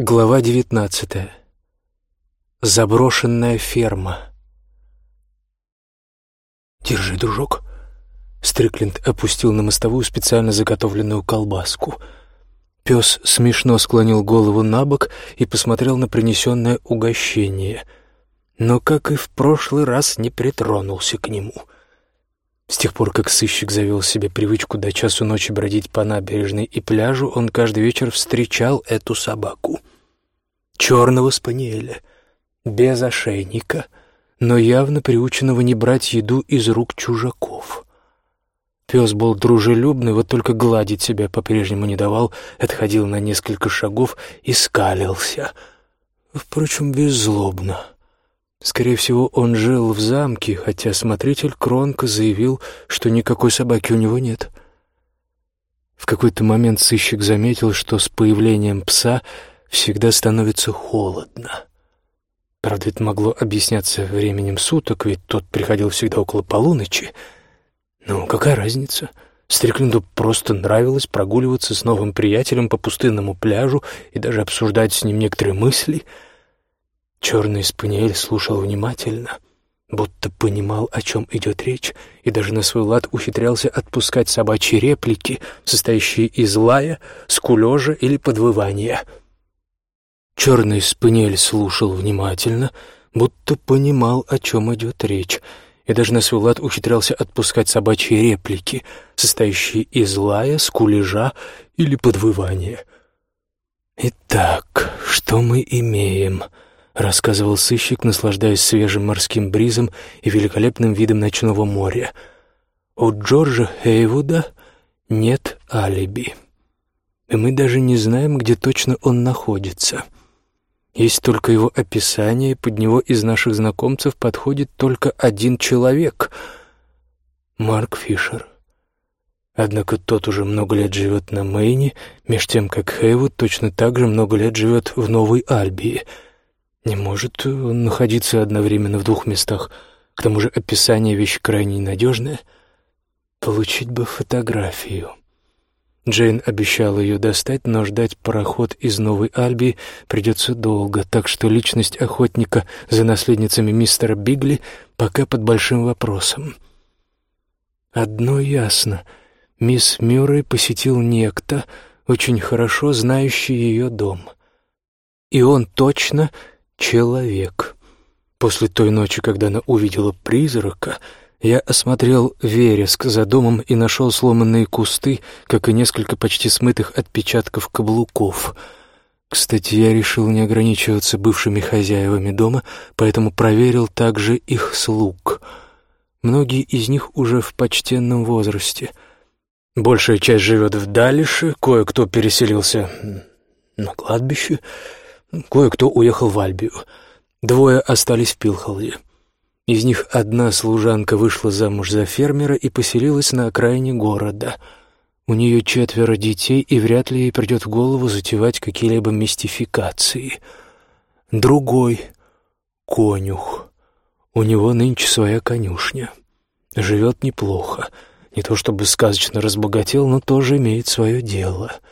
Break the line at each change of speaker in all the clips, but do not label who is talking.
Глава девятнадцатая. Заброшенная ферма. «Держи, дружок». Стрикленд опустил на мостовую специально заготовленную колбаску. Пес смешно склонил голову на бок и посмотрел на принесенное угощение, но, как и в прошлый раз, не притронулся к нему — с тех пор, как сыщик завел себе привычку до часу ночи бродить по набережной и пляжу, он каждый вечер встречал эту собаку. Черного спаниеля, без ошейника, но явно приученного не брать еду из рук чужаков. Пес был дружелюбный, вот только гладить себя по-прежнему не давал, отходил на несколько шагов и скалился. Впрочем, беззлобно. Скорее всего, он жил в замке, хотя смотритель Кронка заявил, что никакой собаки у него нет. В какой-то момент сыщик заметил, что с появлением пса всегда становится холодно. Правда, это могло объясняться временем суток, ведь тот приходил всегда около полуночи. Ну, какая разница? Стрикленду просто нравилось прогуливаться с новым приятелем по пустынному пляжу и даже обсуждать с ним некоторые мысли — Черный спаниель слушал внимательно, будто понимал, о чем идет речь, и даже на свой лад ухитрялся отпускать собачьи реплики, состоящие из лая, скулежа или подвывания. Черный спаниель слушал внимательно, будто понимал, о чем идет речь, и даже на свой лад ухитрялся отпускать собачьи реплики, состоящие из лая, скулежа или подвывания. «Итак, что мы имеем?» Рассказывал сыщик, наслаждаясь свежим морским бризом и великолепным видом ночного моря. У Джорджа Хейвуда нет алиби. И мы даже не знаем, где точно он находится. Есть только его описание, под него из наших знакомцев подходит только один человек — Марк Фишер. Однако тот уже много лет живет на Мэйне, меж тем как Хейвуд точно так же много лет живет в Новой Альбии — не может он находиться одновременно в двух местах. К тому же описание вещь крайне ненадежное. Получить бы фотографию. Джейн обещала ее достать, но ждать пароход из Новой Альбии придется долго, так что личность охотника за наследницами мистера Бигли пока под большим вопросом. Одно ясно. Мисс Мюррей посетил некто, очень хорошо знающий ее дом. И он точно человек. После той ночи, когда она увидела призрака, я осмотрел вереск за домом и нашел сломанные кусты, как и несколько почти смытых отпечатков каблуков. Кстати, я решил не ограничиваться бывшими хозяевами дома, поэтому проверил также их слуг. Многие из них уже в почтенном возрасте. Большая часть живет в Далише, кое-кто переселился на кладбище — Кое-кто уехал в Альбию. Двое остались в Пилхолде. Из них одна служанка вышла замуж за фермера и поселилась на окраине города. У нее четверо детей, и вряд ли ей придет в голову затевать какие-либо мистификации. Другой — конюх. У него нынче своя конюшня. Живет неплохо. Не то чтобы сказочно разбогател, но тоже имеет свое дело —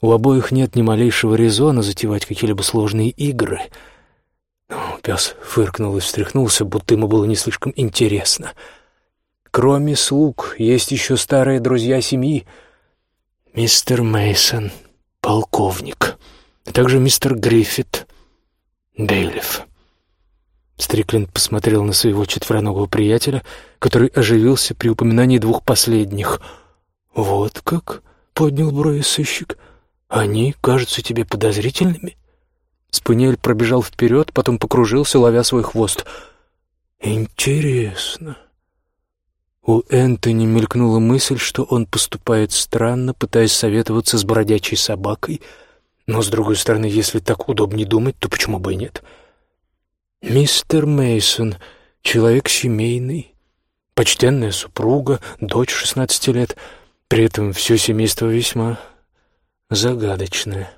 у обоих нет ни малейшего резона затевать какие-либо сложные игры. Пес фыркнул и встряхнулся, будто ему было не слишком интересно. Кроме слуг, есть еще старые друзья семьи. Мистер Мейсон, полковник, а также мистер Гриффит, Бейлиф. Стрикленд посмотрел на своего четвероногого приятеля, который оживился при упоминании двух последних. «Вот как?» — поднял брови сыщик — «Они кажутся тебе подозрительными?» Спаниель пробежал вперед, потом покружился, ловя свой хвост. «Интересно». У Энтони мелькнула мысль, что он поступает странно, пытаясь советоваться с бродячей собакой. Но, с другой стороны, если так удобнее думать, то почему бы и нет? «Мистер Мейсон, человек семейный, почтенная супруга, дочь шестнадцати лет, при этом все семейство весьма загадочная,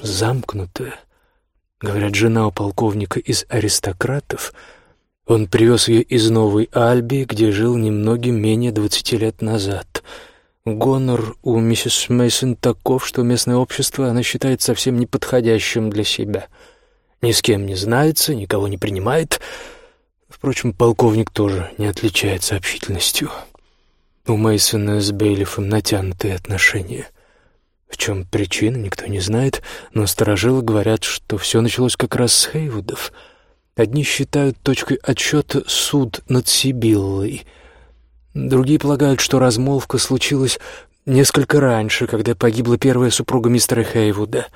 замкнутая. Говорят, жена у полковника из аристократов. Он привез ее из Новой Альбии, где жил немногим менее двадцати лет назад. Гонор у миссис Мейсон таков, что местное общество она считает совсем неподходящим для себя. Ни с кем не знается, никого не принимает. Впрочем, полковник тоже не отличается общительностью. У Мейсона с Бейлифом натянутые отношения. В чем причина, никто не знает, но сторожилы говорят, что все началось как раз с Хейвудов. Одни считают точкой отсчета суд над Сибиллой — Другие полагают, что размолвка случилась несколько раньше, когда погибла первая супруга мистера Хейвуда.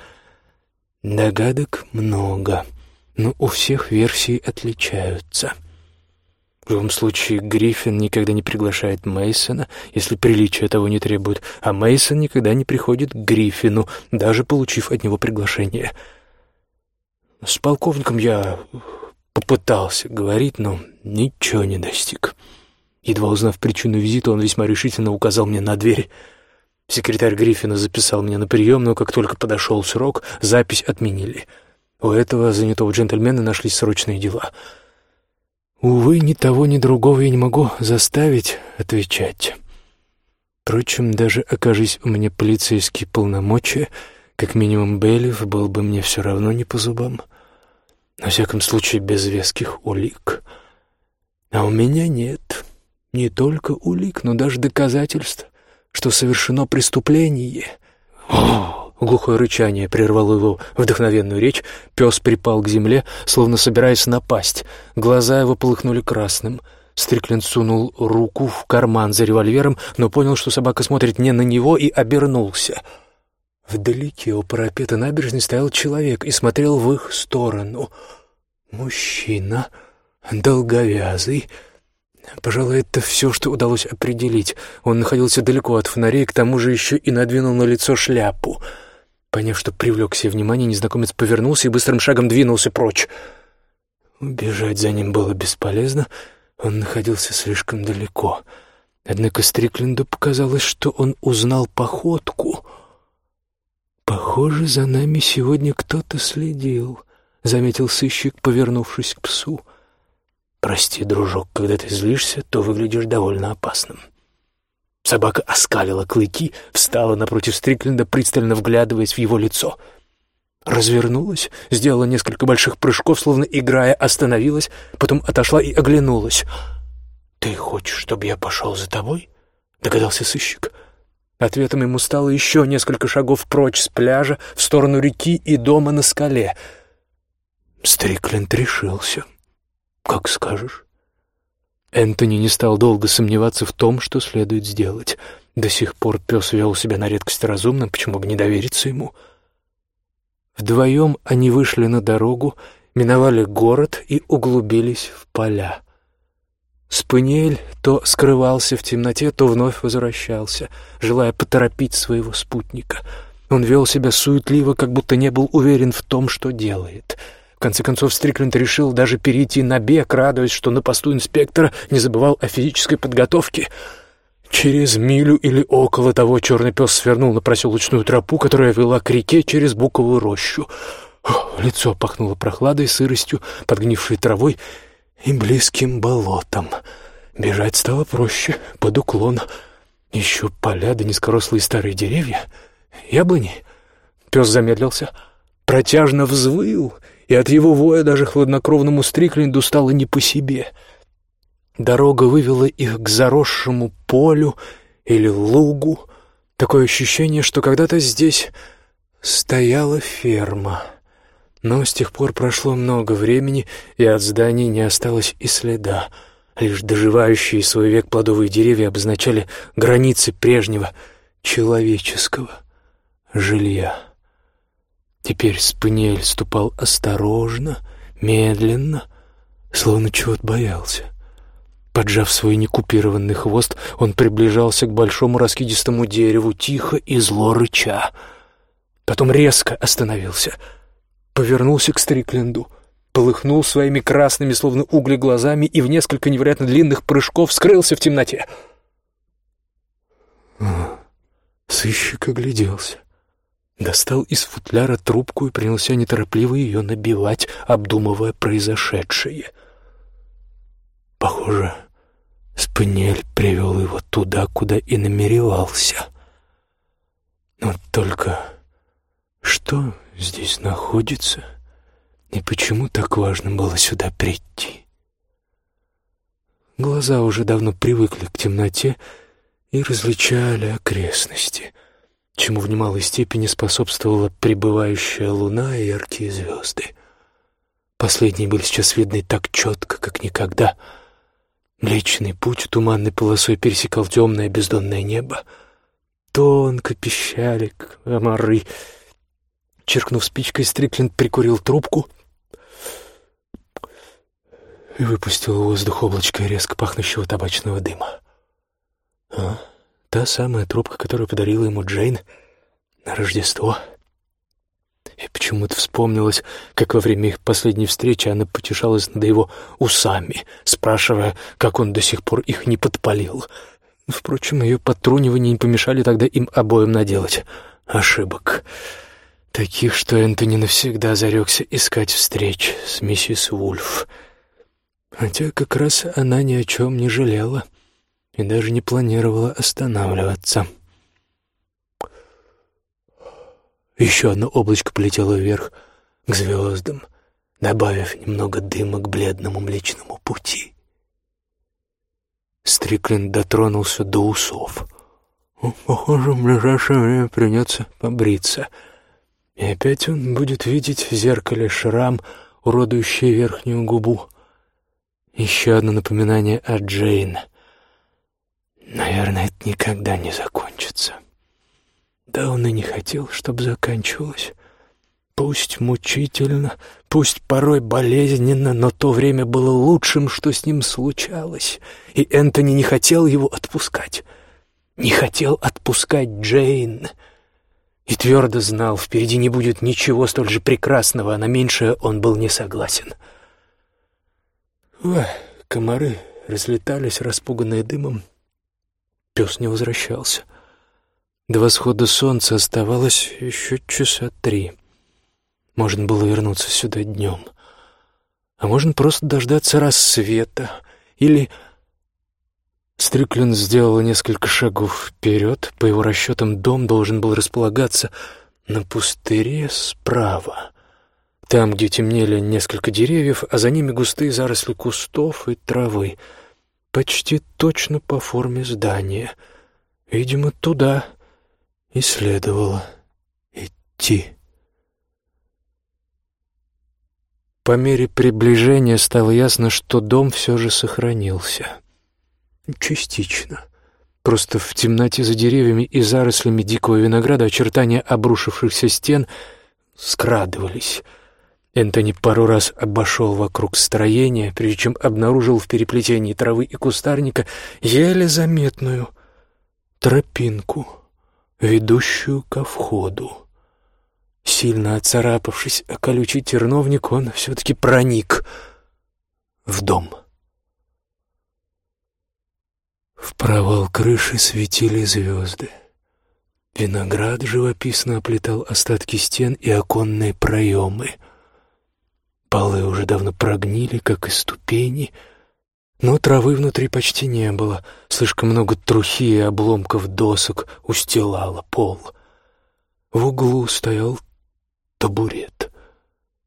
Догадок много, но у всех версии отличаются. Любом случае, Гриффин никогда не приглашает Мейсона, если приличие того не требует, а Мейсон никогда не приходит к Гриффину, даже получив от него приглашение. С полковником я попытался говорить, но ничего не достиг. Едва узнав причину визита, он весьма решительно указал мне на дверь. Секретарь Гриффина записал меня на прием, но как только подошел срок, запись отменили. У этого занятого джентльмена нашлись срочные дела. Увы, ни того, ни другого я не могу заставить отвечать. Впрочем, даже окажись у меня полицейские полномочия, как минимум Бейлиф был бы мне все равно не по зубам. На всяком случае, без веских улик. А у меня нет не только улик, но даже доказательств, что совершено преступление. О! Глухое рычание прервало его вдохновенную речь. Пес припал к земле, словно собираясь напасть. Глаза его полыхнули красным. Стрикленд сунул руку в карман за револьвером, но понял, что собака смотрит не на него, и обернулся. Вдалеке у парапета набережной стоял человек и смотрел в их сторону. Мужчина, долговязый, Пожалуй, это все, что удалось определить. Он находился далеко от фонарей, к тому же еще и надвинул на лицо шляпу. Поняв, что привлек себе внимание, незнакомец повернулся и быстрым шагом двинулся прочь. Убежать за ним было бесполезно, он находился слишком далеко. Однако Стрикленду показалось, что он узнал походку. «Похоже, за нами сегодня кто-то следил», — заметил сыщик, повернувшись к псу. «Прости, дружок, когда ты злишься, то выглядишь довольно опасным». Собака оскалила клыки, встала напротив Стрикленда, пристально вглядываясь в его лицо. Развернулась, сделала несколько больших прыжков, словно играя, остановилась, потом отошла и оглянулась. «Ты хочешь, чтобы я пошел за тобой?» — догадался сыщик. Ответом ему стало еще несколько шагов прочь с пляжа в сторону реки и дома на скале. Стрикленд решился. «Как скажешь». Энтони не стал долго сомневаться в том, что следует сделать. До сих пор пес вел себя на редкость разумно, почему бы не довериться ему? Вдвоем они вышли на дорогу, миновали город и углубились в поля. Спаниель то скрывался в темноте, то вновь возвращался, желая поторопить своего спутника. Он вел себя суетливо, как будто не был уверен в том, что делает — конце концов, Стрикленд решил даже перейти на бег, радуясь, что на посту инспектора не забывал о физической подготовке. Через милю или около того черный пес свернул на проселочную тропу, которая вела к реке через буковую рощу. Лицо пахнуло прохладой, сыростью, подгнившей травой и близким болотом. Бежать стало проще, под уклон. Еще поля да низкорослые старые деревья. Яблони. Пес замедлился, протяжно взвыл — и от его воя даже хладнокровному Стрикленду стало не по себе. Дорога вывела их к заросшему полю или лугу. Такое ощущение, что когда-то здесь стояла ферма. Но с тех пор прошло много времени, и от зданий не осталось и следа. Лишь доживающие свой век плодовые деревья обозначали границы прежнего человеческого жилья. Теперь Спаниель ступал осторожно, медленно, словно чего-то боялся. Поджав свой некупированный хвост, он приближался к большому раскидистому дереву, тихо и зло рыча. Потом резко остановился, повернулся к Стрикленду, полыхнул своими красными, словно угли, глазами и в несколько невероятно длинных прыжков скрылся в темноте. Сыщик огляделся. Достал из футляра трубку и принялся неторопливо ее набивать, обдумывая произошедшее. Похоже, Спаниель привел его туда, куда и намеревался. Но только что здесь находится и почему так важно было сюда прийти? Глаза уже давно привыкли к темноте и различали окрестности, чему в немалой степени способствовала прибывающая луна и яркие звезды. Последние были сейчас видны так четко, как никогда. Млечный путь туманной полосой пересекал темное бездонное небо. Тонко пищали комары. Черкнув спичкой, Стрикленд прикурил трубку и выпустил в воздух облачко резко пахнущего табачного дыма. А, та самая трубка, которую подарила ему Джейн на Рождество — и почему-то вспомнилось, как во время их последней встречи она потешалась над его усами, спрашивая, как он до сих пор их не подпалил. Впрочем, ее подтрунивания не помешали тогда им обоим наделать ошибок. Таких, что Энтони навсегда зарекся искать встреч с миссис Вульф. Хотя как раз она ни о чем не жалела и даже не планировала останавливаться. — Еще одно облачко полетело вверх, к звездам, добавив немного дыма к бледному млечному пути. Стрикленд дотронулся до усов. Похоже, в ближайшее время придется побриться. И опять он будет видеть в зеркале шрам, уродующий верхнюю губу. Еще одно напоминание о Джейн. Наверное, это никогда не закончится. Да он и не хотел, чтобы заканчивалось. Пусть мучительно, пусть порой болезненно, но то время было лучшим, что с ним случалось, и Энтони не хотел его отпускать. Не хотел отпускать Джейн. И твердо знал, впереди не будет ничего столь же прекрасного, а на меньшее он был не согласен. Ой, комары разлетались, распуганные дымом. Пес не возвращался. До восхода солнца оставалось еще часа три. Можно было вернуться сюда днем. А можно просто дождаться рассвета. Или... Стриклин сделал несколько шагов вперед. По его расчетам, дом должен был располагаться на пустыре справа. Там, где темнели несколько деревьев, а за ними густые заросли кустов и травы. Почти точно по форме здания. Видимо, туда и следовало идти. По мере приближения стало ясно, что дом все же сохранился. Частично. Просто в темноте за деревьями и зарослями дикого винограда очертания обрушившихся стен скрадывались. Энтони пару раз обошел вокруг строения, прежде чем обнаружил в переплетении травы и кустарника еле заметную тропинку ведущую ко входу. Сильно оцарапавшись о колючий терновник, он все-таки проник в дом. В провал крыши светили звезды. Виноград живописно оплетал остатки стен и оконные проемы. Полы уже давно прогнили, как и ступени — но травы внутри почти не было. Слишком много трухи и обломков досок устилало пол. В углу стоял табурет.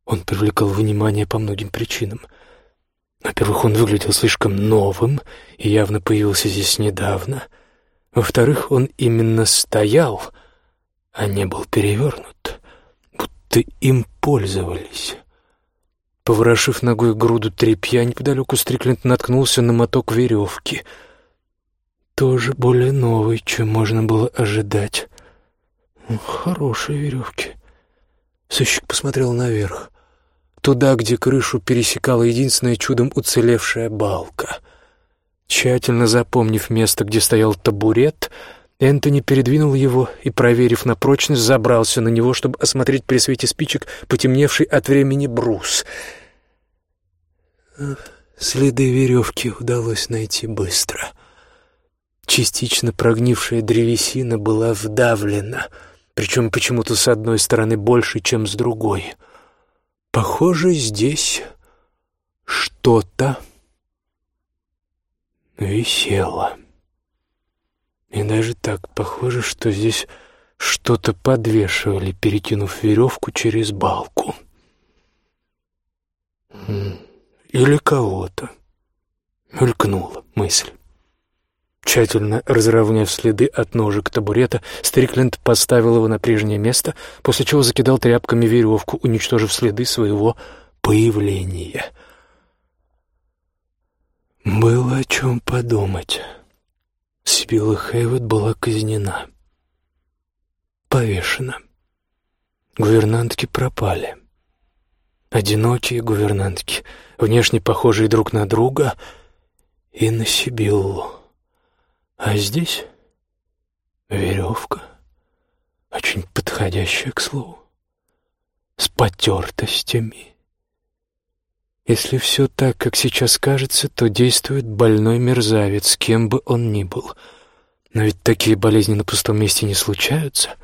Он привлекал внимание по многим причинам. Во-первых, он выглядел слишком новым и явно появился здесь недавно. Во-вторых, он именно стоял, а не был перевернут, будто им пользовались. Поворошив ногой груду тряпья, неподалеку Стрикленд наткнулся на моток веревки. Тоже более новый, чем можно было ожидать. Хорошие веревки. Сыщик посмотрел наверх. Туда, где крышу пересекала единственная чудом уцелевшая балка. Тщательно запомнив место, где стоял табурет, Энтони передвинул его и, проверив на прочность, забрался на него, чтобы осмотреть при свете спичек потемневший от времени брус — Следы веревки удалось найти быстро. Частично прогнившая древесина была вдавлена, причем почему-то с одной стороны больше, чем с другой. Похоже, здесь что-то висела. И даже так похоже, что здесь что-то подвешивали, перекинув веревку через балку. Или кого-то. Мелькнула мысль. Тщательно разровняв следы от ножек табурета, Стрикленд поставил его на прежнее место, после чего закидал тряпками веревку, уничтожив следы своего появления. Было о чем подумать. Сибилла Хейвуд была казнена. Повешена. Гувернантки пропали. Одинокие гувернантки, внешне похожие друг на друга, и на Сибиллу. А здесь веревка, очень подходящая к слову, с потертостями. Если все так, как сейчас кажется, то действует больной мерзавец, кем бы он ни был. Но ведь такие болезни на пустом месте не случаются.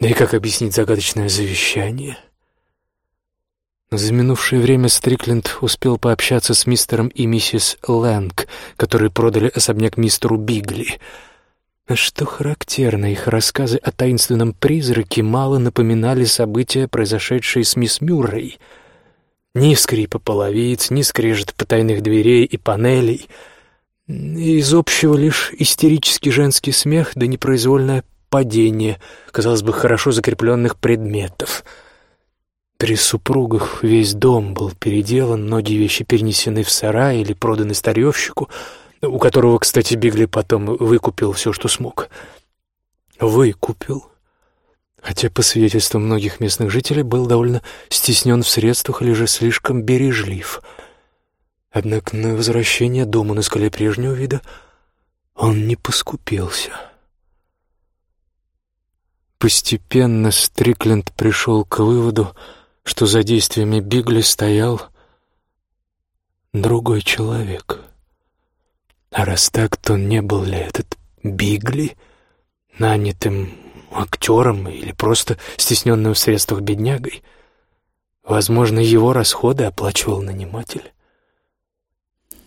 Да и как объяснить загадочное завещание? За минувшее время Стрикленд успел пообщаться с мистером и миссис Лэнг, которые продали особняк мистеру Бигли. Что характерно, их рассказы о таинственном призраке мало напоминали события, произошедшие с мисс Мюррей — ни скрипа половиц, ни скрежет потайных дверей и панелей. Из общего лишь истерический женский смех да непроизвольное падение, казалось бы, хорошо закрепленных предметов. При супругах весь дом был переделан, многие вещи перенесены в сарай или проданы старьевщику, у которого, кстати, Бигли потом выкупил все, что смог. Выкупил хотя, по свидетельствам многих местных жителей, был довольно стеснен в средствах или же слишком бережлив. Однако на возвращение дома на скале прежнего вида он не поскупился. Постепенно Стрикленд пришел к выводу, что за действиями Бигли стоял другой человек. А раз так, то не был ли этот Бигли нанятым актером или просто стесненным в средствах беднягой. Возможно, его расходы оплачивал наниматель.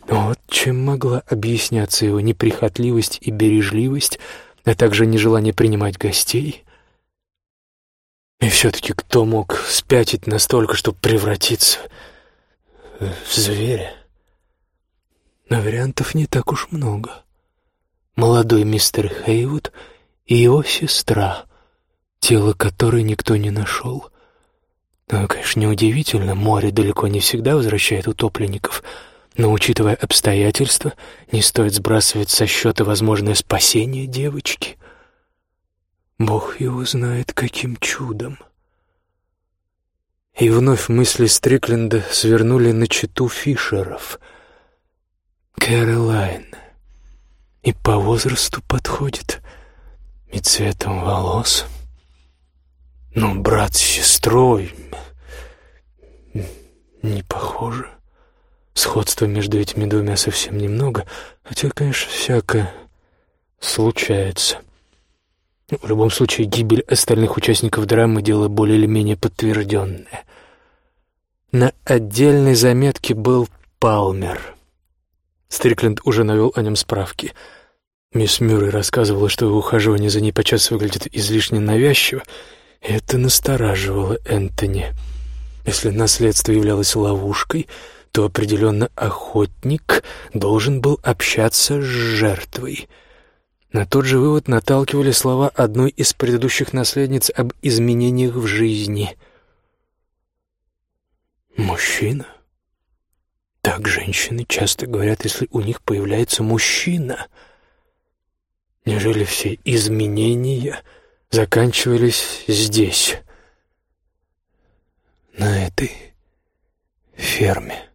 Вот чем могла объясняться его неприхотливость и бережливость, а также нежелание принимать гостей. И все-таки кто мог спятить настолько, чтобы превратиться в зверя? Но вариантов не так уж много. Молодой мистер Хейвуд — и его сестра, тело которой никто не нашел. Ну, конечно, неудивительно, море далеко не всегда возвращает утопленников, но, учитывая обстоятельства, не стоит сбрасывать со счета возможное спасение девочки. Бог его знает, каким чудом. И вновь мысли Стрикленда свернули на читу Фишеров. Кэролайн. И по возрасту подходит и цветом волос. Ну, брат с сестрой не похоже. Сходства между этими двумя совсем немного, хотя, конечно, всякое случается. В любом случае, гибель остальных участников драмы — дело более или менее подтвержденное. На отдельной заметке был Палмер. Стрикленд уже навел о нем справки — Мисс Мюррей рассказывала, что ухаживание за ней подчас выглядит излишне навязчиво, и это настораживало Энтони. Если наследство являлось ловушкой, то определенно охотник должен был общаться с жертвой. На тот же вывод наталкивали слова одной из предыдущих наследниц об изменениях в жизни. «Мужчина?» Так женщины часто говорят, если у них появляется мужчина — Неужели все изменения заканчивались здесь, на этой ферме?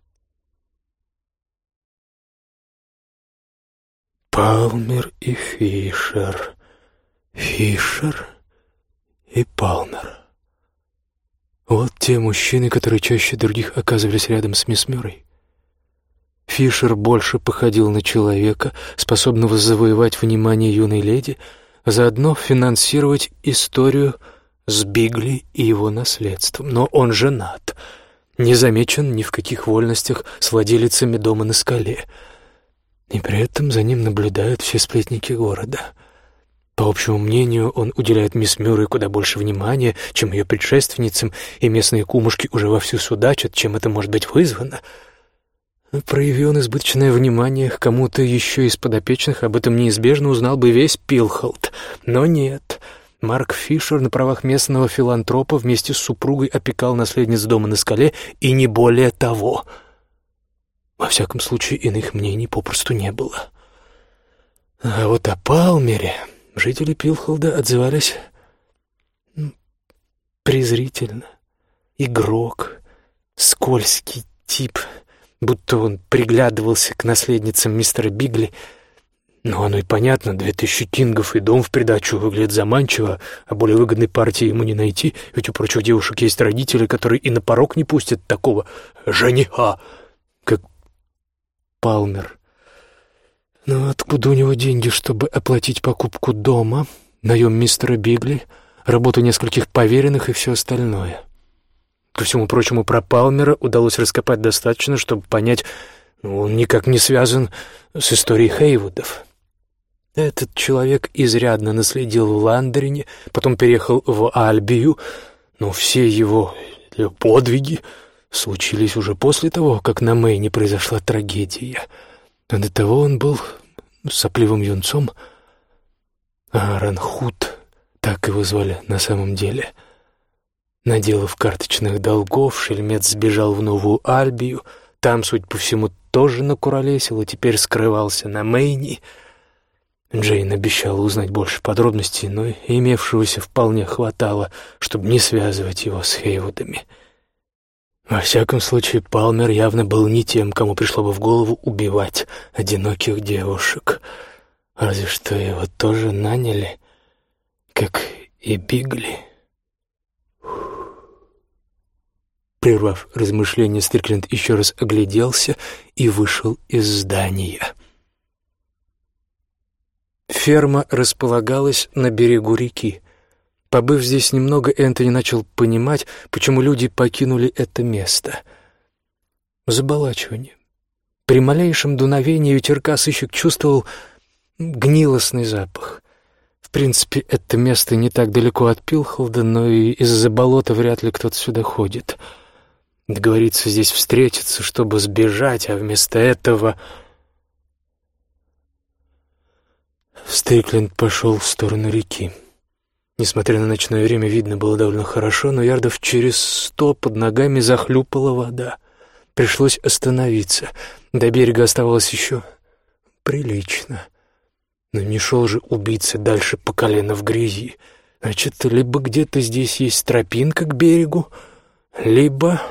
Палмер и Фишер, Фишер и Палмер. Вот те мужчины, которые чаще других оказывались рядом с мисс Мюррей. Фишер больше походил на человека, способного завоевать внимание юной леди, заодно финансировать историю с Бигли и его наследством. Но он женат, не замечен ни в каких вольностях с владелицами дома на скале. И при этом за ним наблюдают все сплетники города. По общему мнению, он уделяет мисс Мюррей куда больше внимания, чем ее предшественницам, и местные кумушки уже вовсю судачат, чем это может быть вызвано. Прояви он избыточное внимание к кому-то еще из подопечных, об этом неизбежно узнал бы весь Пилхолд. Но нет. Марк Фишер на правах местного филантропа вместе с супругой опекал наследниц дома на скале, и не более того — во всяком случае, иных мнений попросту не было. А вот о Палмере жители Пилхолда отзывались презрительно. Игрок, скользкий тип, будто он приглядывался к наследницам мистера Бигли. Но оно и понятно, две тысячи кингов и дом в придачу выглядит заманчиво, а более выгодной партии ему не найти, ведь у прочих девушек есть родители, которые и на порог не пустят такого жениха, как Палмер. Но откуда у него деньги, чтобы оплатить покупку дома, наем мистера Бигли, работу нескольких поверенных и все остальное? Ко всему прочему, про Палмера удалось раскопать достаточно, чтобы понять, ну, он никак не связан с историей Хейвудов. Этот человек изрядно наследил в Ландерине, потом переехал в Альбию, но все его подвиги случились уже после того, как на Мэйне произошла трагедия. А до того он был сопливым юнцом. Аарон Худ, так его звали на самом деле. Наделав карточных долгов, шельмец сбежал в Новую Альбию. Там, суть по всему, тоже накуролесил и теперь скрывался на Мэйне. Джейн обещала узнать больше подробностей, но имевшегося вполне хватало, чтобы не связывать его с Хейвудами. — во всяком случае, Палмер явно был не тем, кому пришло бы в голову убивать одиноких девушек. Разве что его тоже наняли, как и Бигли. Прервав размышления, Стрикленд еще раз огляделся и вышел из здания. Ферма располагалась на берегу реки. Побыв здесь немного, Энтони начал понимать, почему люди покинули это место. Заболачивание. При малейшем дуновении ветерка сыщик чувствовал гнилостный запах. В принципе, это место не так далеко от Пилхолда, но и из-за болота вряд ли кто-то сюда ходит. Договориться здесь встретиться, чтобы сбежать, а вместо этого... Стрикленд пошел в сторону реки. Несмотря на ночное время, видно было довольно хорошо, но ярдов через сто под ногами захлюпала вода. Пришлось остановиться. До берега оставалось еще прилично. Но не шел же убийца дальше по колено в грязи. Значит, либо где-то здесь есть тропинка к берегу, либо...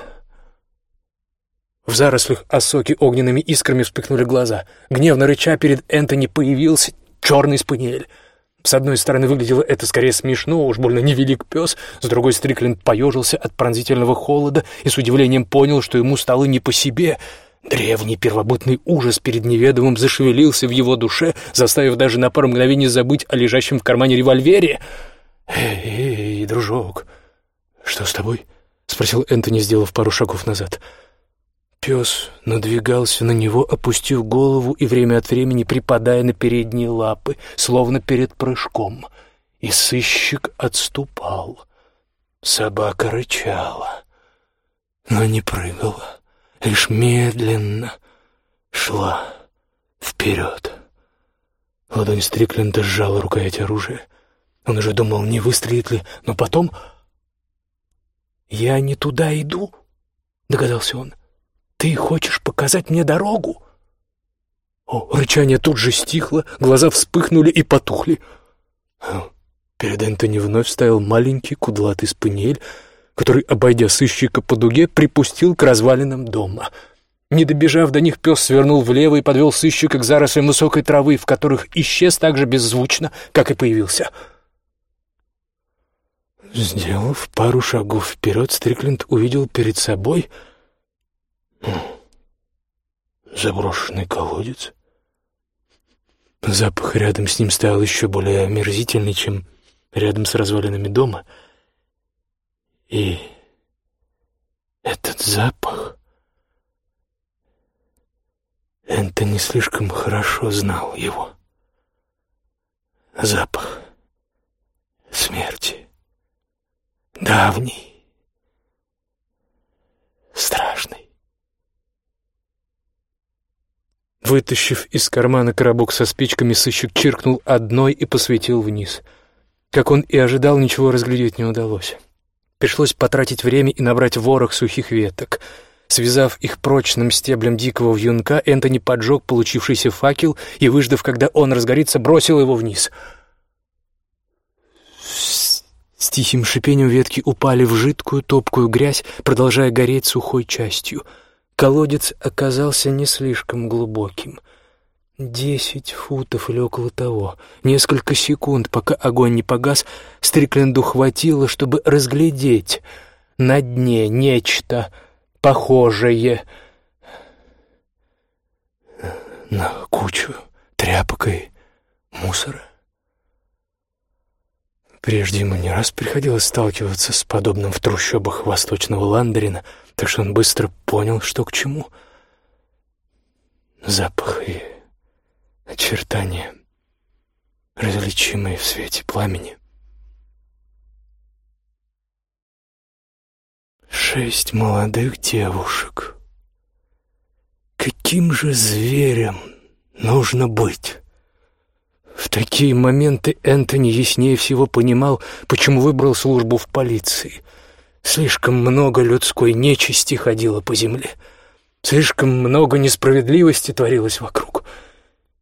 В зарослях осоки огненными искрами вспыхнули глаза. Гневно рыча перед Энтони появился черный спаниель — с одной стороны, выглядело это скорее смешно, уж больно невелик пес, с другой Стрикленд поежился от пронзительного холода и с удивлением понял, что ему стало не по себе. Древний первобытный ужас перед неведомым зашевелился в его душе, заставив даже на пару мгновений забыть о лежащем в кармане револьвере. «Эй, эй, дружок, что с тобой?» — спросил Энтони, сделав пару шагов назад. — Пес надвигался на него, опустив голову и время от времени припадая на передние лапы, словно перед прыжком. И сыщик отступал. Собака рычала, но не прыгала, лишь медленно шла вперед. Ладонь Стрикленда сжала рукоять оружия. Он уже думал, не выстрелит ли, но потом... «Я не туда иду», — догадался он. «Ты хочешь показать мне дорогу?» О, рычание тут же стихло, глаза вспыхнули и потухли. Перед Энтони вновь стоял маленький кудлатый спаниель, который, обойдя сыщика по дуге, припустил к развалинам дома. Не добежав до них, пес свернул влево и подвел сыщика к зарослям высокой травы, в которых исчез так же беззвучно, как и появился. Сделав пару шагов вперед, Стрикленд увидел перед собой — Заброшенный колодец. Запах рядом с ним стал еще более омерзительный, чем рядом с развалинами дома. И этот запах... Энтони слишком хорошо знал его. Запах смерти. Давний. Страшный. Вытащив из кармана коробок со спичками, сыщик чиркнул одной и посветил вниз. Как он и ожидал, ничего разглядеть не удалось. Пришлось потратить время и набрать ворох сухих веток. Связав их прочным стеблем дикого вьюнка, Энтони поджег получившийся факел и, выждав, когда он разгорится, бросил его вниз — с тихим шипением ветки упали в жидкую топкую грязь, продолжая гореть сухой частью. Колодец оказался не слишком глубоким. Десять футов или около того. Несколько секунд, пока огонь не погас, Стрикленду хватило, чтобы разглядеть на дне нечто похожее на кучу тряпок и мусора. Прежде ему не раз приходилось сталкиваться с подобным в трущобах восточного Ландерина, так что он быстро понял, что к чему. Запах и очертания, различимые в свете пламени. Шесть молодых девушек. Каким же зверем нужно быть? В такие моменты Энтони яснее всего понимал, почему выбрал службу в полиции. Слишком много людской нечисти ходило по земле. Слишком много несправедливости творилось вокруг.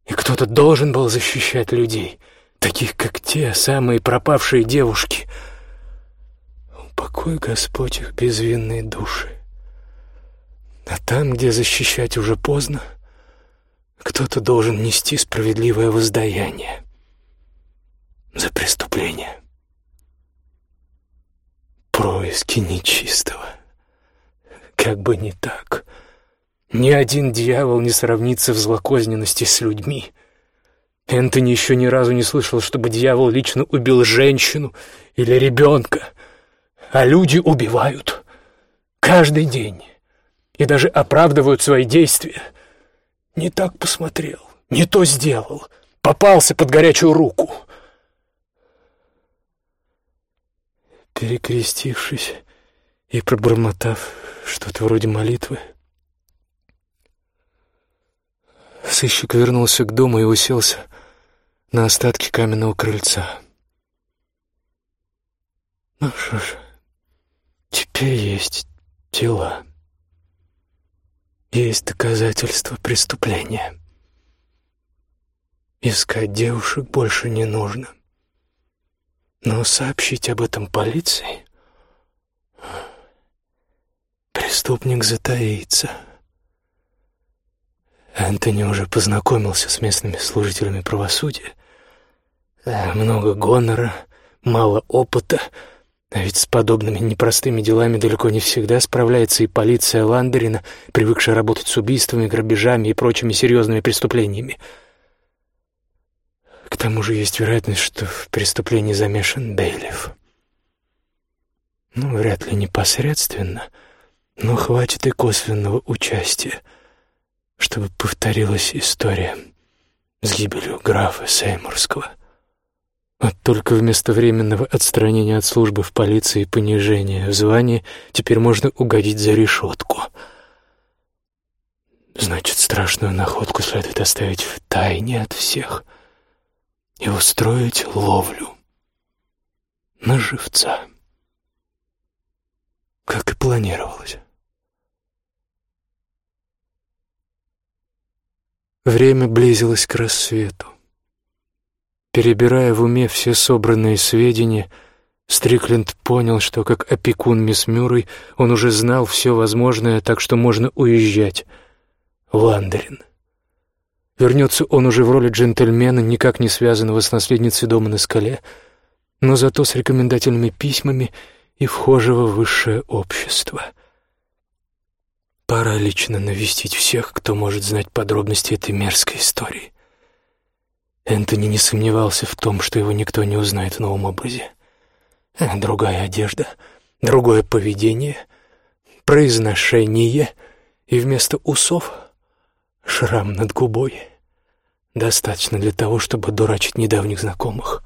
И кто-то должен был защищать людей, таких как те самые пропавшие девушки. Упокой, Господь, их безвинные души. А там, где защищать уже поздно — кто-то должен нести справедливое воздаяние за преступление. Происки нечистого. Как бы не так. Ни один дьявол не сравнится в злокозненности с людьми. Энтони еще ни разу не слышал, чтобы дьявол лично убил женщину или ребенка. А люди убивают каждый день и даже оправдывают свои действия — не так посмотрел, не то сделал, попался под горячую руку. Перекрестившись и пробормотав что-то вроде молитвы, сыщик вернулся к дому и уселся на остатки каменного крыльца. Ну что ж, теперь есть тела есть доказательства преступления. Искать девушек больше не нужно. Но сообщить об этом полиции преступник затаится. Антони уже познакомился с местными служителями правосудия. Э, много гонора, мало опыта — а ведь с подобными непростыми делами далеко не всегда справляется и полиция Ландерина, привыкшая работать с убийствами, грабежами и прочими серьезными преступлениями. Тому же есть вероятность, что в преступлении замешан Бейлиф. Ну, вряд ли непосредственно, но хватит и косвенного участия, чтобы повторилась история с гибелью графа Сеймурского. Вот только вместо временного отстранения от службы в полиции и понижения в звании теперь можно угодить за решетку. Значит, страшную находку следует оставить в тайне от всех и устроить ловлю на живца, как и планировалось. Время близилось к рассвету. Перебирая в уме все собранные сведения, Стрикленд понял, что как опекун мисс Мюррей он уже знал все возможное, так что можно уезжать в Ландерин. Вернется он уже в роли джентльмена, никак не связанного с наследницей дома на скале, но зато с рекомендательными письмами и вхожего в высшее общество. Пора лично навестить всех, кто может знать подробности этой мерзкой истории. Энтони не сомневался в том, что его никто не узнает в новом образе. Э, другая одежда, другое поведение, произношение, и вместо усов — Шрам над губой. Достаточно для того, чтобы дурачить недавних знакомых.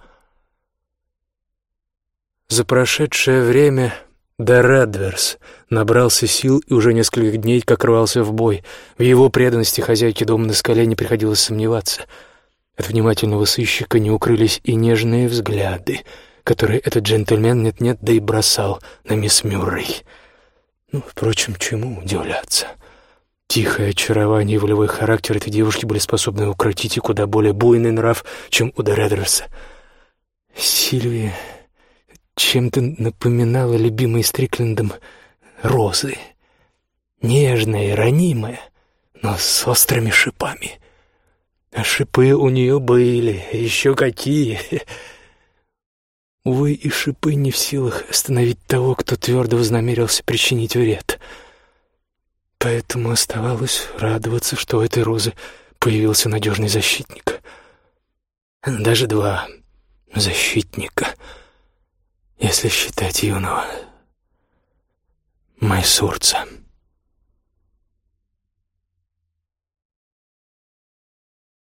За прошедшее время Дорадверс набрался сил и уже несколько дней как рвался в бой. В его преданности хозяйке дома на скале не приходилось сомневаться. От внимательного сыщика не укрылись и нежные взгляды, которые этот джентльмен нет-нет, да и бросал на мисс Мюррей. Ну, впрочем, чему удивляться? Тихое очарование и волевой характер этой девушки были способны укротить и куда более буйный нрав, чем у Доредерса. Сильвия чем-то напоминала любимые Стриклендом розы. Нежная, ранимая, но с острыми шипами. А шипы у нее были, еще какие. Увы, и шипы не в силах остановить того, кто твердо вознамерился причинить вред. Поэтому оставалось радоваться, что у этой розы появился надежный защитник. Даже два защитника — если считать юного Майсурца.